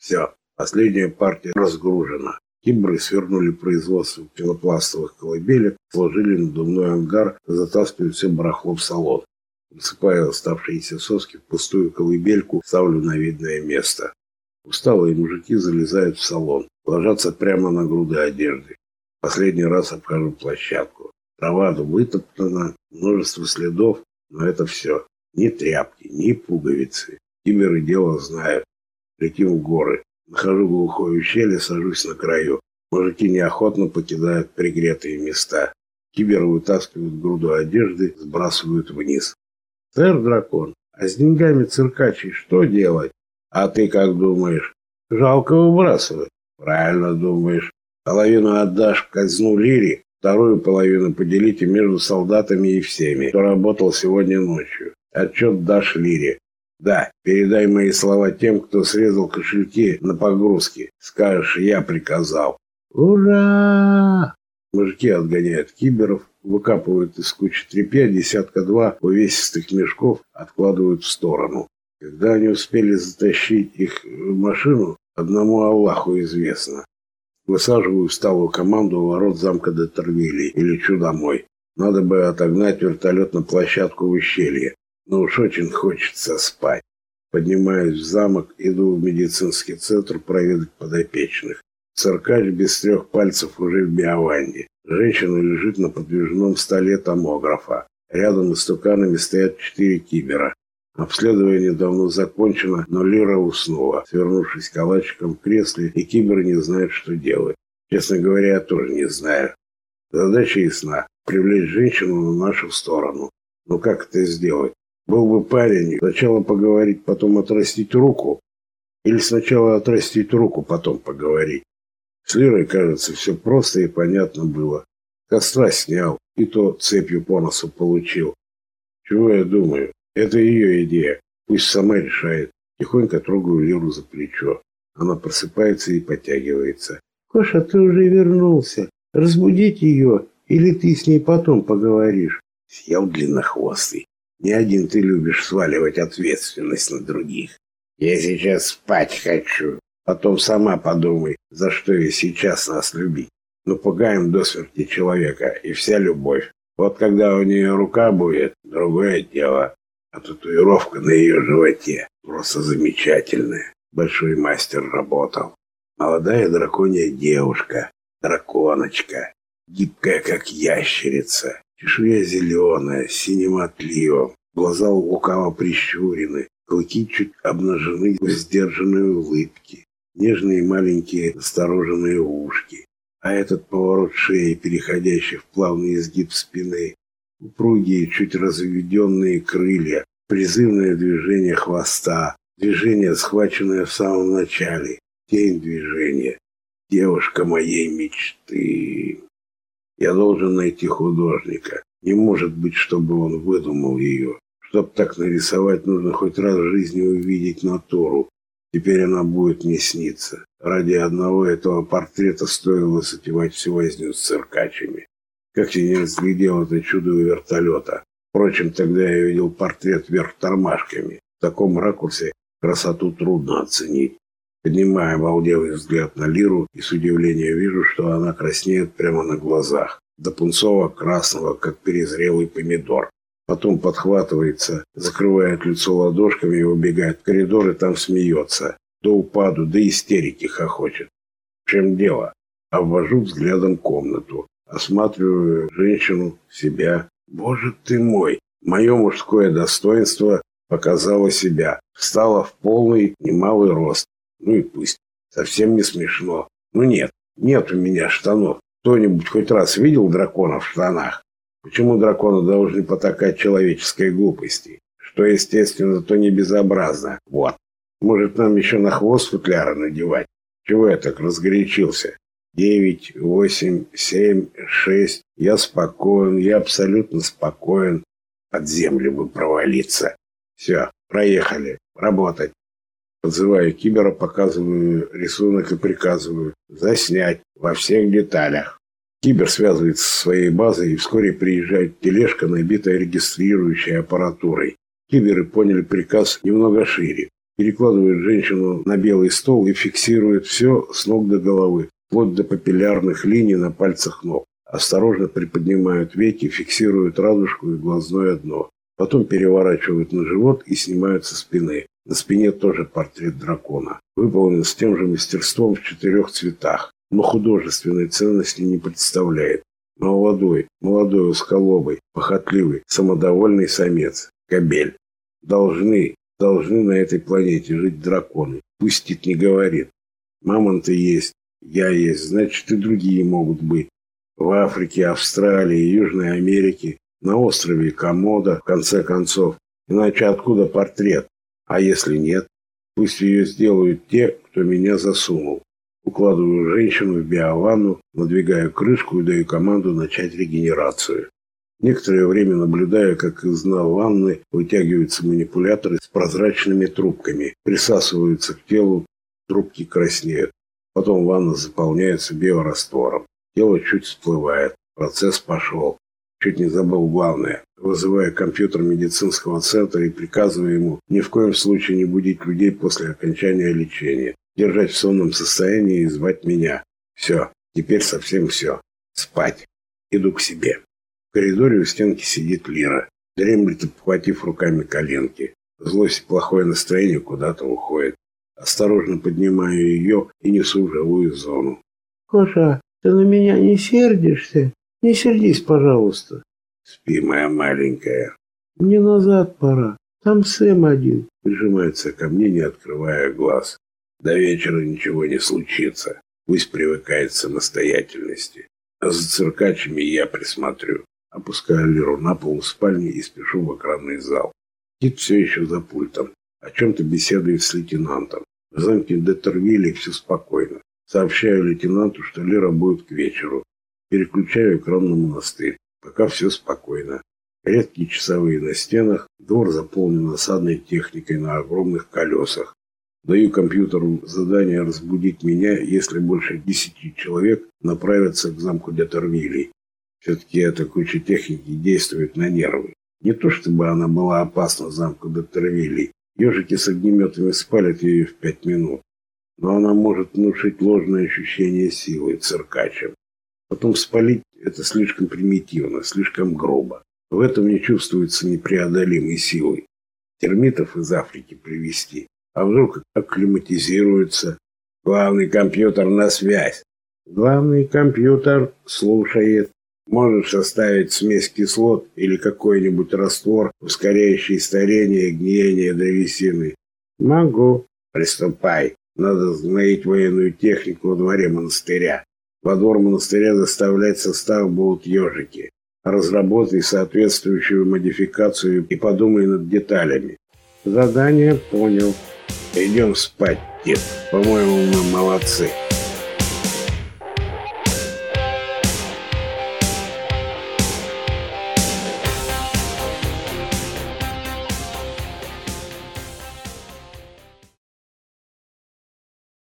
Все, последняя партия разгружена. Кибры свернули производство пенопластовых колыбелек, сложили надувной ангар, затаскивают все барахло в салон. Высыпая оставшиеся соски в пустую колыбельку, ставлю на видное место. Усталые мужики залезают в салон, ложатся прямо на груды одежды. Последний раз обхожу площадку. Трава вытоптана, множество следов, но это все. Ни тряпки, ни пуговицы. Киберы дело знают. Летим в горы. Нахожу глухое ущелье, сажусь на краю. Мужики неохотно покидают пригретые места. Киберы вытаскивают груду одежды, сбрасывают вниз. Сэр Дракон, а с деньгами циркачей что делать? А ты как думаешь? Жалко выбрасывать. Правильно думаешь. Половину отдашь в казну Лири, вторую половину поделите между солдатами и всеми, кто работал сегодня ночью. Отчет дашь Лире. Да, передай мои слова тем, кто срезал кошельки на погрузке. Скажешь, я приказал. Ура! Мужики отгоняют киберов, выкапывают из кучи тряпья десятка-два увесистых мешков, откладывают в сторону. Когда они успели затащить их в машину, одному Аллаху известно. Высаживаю усталую команду у ворот замка Детервилли и лечу домой. Надо бы отогнать вертолет на площадку в ущелье, но уж очень хочется спать. Поднимаюсь в замок, иду в медицинский центр проведать подопечных. Циркач без трех пальцев уже в биованне. Женщина лежит на подвижном столе томографа. Рядом с туканами стоят четыре кибера. Обследование давно закончено, но Лира уснула, свернувшись калачиком в кресле, и кибер не знает, что делать. Честно говоря, я тоже не знаю. Задача ясна – привлечь женщину на нашу сторону. Но как это сделать? Был бы парень, сначала поговорить, потом отрастить руку. Или сначала отрастить руку, потом поговорить. С Лирой, кажется, все просто и понятно было. Костра снял, и то цепью по носу получил. Чего я думаю? Это ее идея. Пусть сама решает. Тихонько трогаю Лиру за плечо. Она просыпается и подтягивается. «Коша, ты уже вернулся. Разбудить ее, или ты с ней потом поговоришь?» Съел длиннохвостый. Не один ты любишь сваливать ответственность на других. Я сейчас спать хочу. Потом сама подумай, за что ей сейчас нас любить. Ну, пугаем до смерти человека, и вся любовь. Вот когда у нее рука будет, другое дело. А татуировка на ее животе просто замечательная. Большой мастер работал. Молодая драконья девушка, драконочка, гибкая, как ящерица, чешуя зеленая, синим отливом, глаза лукаво прищурены, клыки чуть обнажены в сдержанной улыбке. Нежные маленькие настороженные ушки, а этот поворот шеи, переходящий в плавный изгиб спины, упругие, чуть разведенные крылья, призывное движение хвоста, движение, схваченное в самом начале, тень движения. Девушка моей мечты. Я должен найти художника. Не может быть, чтобы он выдумал ее. Чтоб так нарисовать, нужно хоть раз в жизни увидеть натуру, Теперь она будет не сниться. Ради одного этого портрета стоило затевать всю возню с циркачами. Как я не разглядел это чудо у вертолета. Впрочем, тогда я видел портрет вверх тормашками. В таком ракурсе красоту трудно оценить. Поднимаю обалделый взгляд на Лиру и с удивлением вижу, что она краснеет прямо на глазах. До пунцово-красного, как перезрелый помидор. Потом подхватывается, закрывает лицо ладошками и убегает в коридор и там смеется. До упаду, до истерики хохочет. В чем дело? Обвожу взглядом комнату. Осматриваю женщину, себя. Боже ты мой! Мое мужское достоинство показало себя. Встало в полный немалый рост. Ну и пусть. Совсем не смешно. Ну нет, нет у меня штанов. Кто-нибудь хоть раз видел дракона в штанах? Почему драконы должны потакать человеческой глупости? Что естественно, то не безобразно. Вот. Может, нам еще на хвост футляра надевать? Чего я так разгорячился? Девять, восемь, семь, шесть. Я спокоен, я абсолютно спокоен. Под землю бы провалиться. Все, проехали. Работать. Подзываю кибера, показываю рисунок и приказываю заснять во всех деталях. Кибер связывается со своей базой, и вскоре приезжает тележка, набитая регистрирующей аппаратурой. Киберы поняли приказ немного шире. перекладывает женщину на белый стол и фиксирует все с ног до головы, вплоть до папиллярных линий на пальцах ног. Осторожно приподнимают веки, фиксируют радужку и глазное дно. Потом переворачивают на живот и снимают со спины. На спине тоже портрет дракона. Выполнен с тем же мастерством в четырех цветах, но художественной ценности не представляет. Молодой, молодой, усколобый, похотливый, самодовольный самец. Кобель. Должны, должны на этой планете жить драконы. Пусть Тит не говорит. Мамонты есть, я есть, значит и другие могут быть. В Африке, Австралии, Южной Америке, на острове Комода, в конце концов. Иначе откуда портрет? А если нет? Пусть ее сделают те, кто меня засунул. Укладываю женщину в биованну, надвигаю крышку и даю команду начать регенерацию. Некоторое время наблюдаю, как из дна ванны вытягиваются манипуляторы с прозрачными трубками, присасываются к телу, трубки краснеют. Потом ванна заполняется биораствором. Тело чуть всплывает. Процесс пошел. Чуть не забыл главное. Вызываю компьютер медицинского центра и приказываю ему ни в коем случае не будить людей после окончания лечения. Держать в сонном состоянии и звать меня. Все. Теперь совсем все. Спать. Иду к себе. В коридоре у стенки сидит Лира. Дремлет, обхватив руками коленки. Злость и плохое настроение куда-то уходит. Осторожно поднимаю ее и несу в живую зону. «Коша, ты на меня не сердишься? Не сердись, пожалуйста». «Спи, моя маленькая». «Мне назад пора. Там Сэм один». Прижимается ко мне, не открывая глаз. До вечера ничего не случится. Пусть привыкает к самостоятельности. А за циркачами я присмотрю. Опускаю Леру на пол в спальне и спешу в экранный зал. Кит все еще за пультом. О чем-то беседует с лейтенантом. В замке Деттервилля все спокойно. Сообщаю лейтенанту, что Лера будет к вечеру. Переключаю экран на монастырь. Пока все спокойно. Редкие часовые на стенах. Двор заполнен осадной техникой на огромных колесах. Даю компьютеру задание разбудить меня, если больше десяти человек направятся к замку Деттервилей. Все-таки эта куча техники действует на нервы. Не то чтобы она была опасна замку Доттервилей. Ежики с огнеметами спалят ее в пять минут. Но она может внушить ложное ощущение силы циркачам. Потом спалить – это слишком примитивно, слишком грубо. В этом не чувствуется непреодолимой силой. Термитов из Африки привезти. А вдруг акклиматизируются. Главный компьютер на связь. Главный компьютер слушает. Можешь составить смесь кислот или какой-нибудь раствор, ускоряющий старение и гниение древесины? Могу. Приступай. Надо знаить военную технику во дворе монастыря. Во двор монастыря доставлять состав будут ежики. Разработай соответствующую модификацию и подумай над деталями. Задание понял. Идем спать, дед. По-моему, мы молодцы.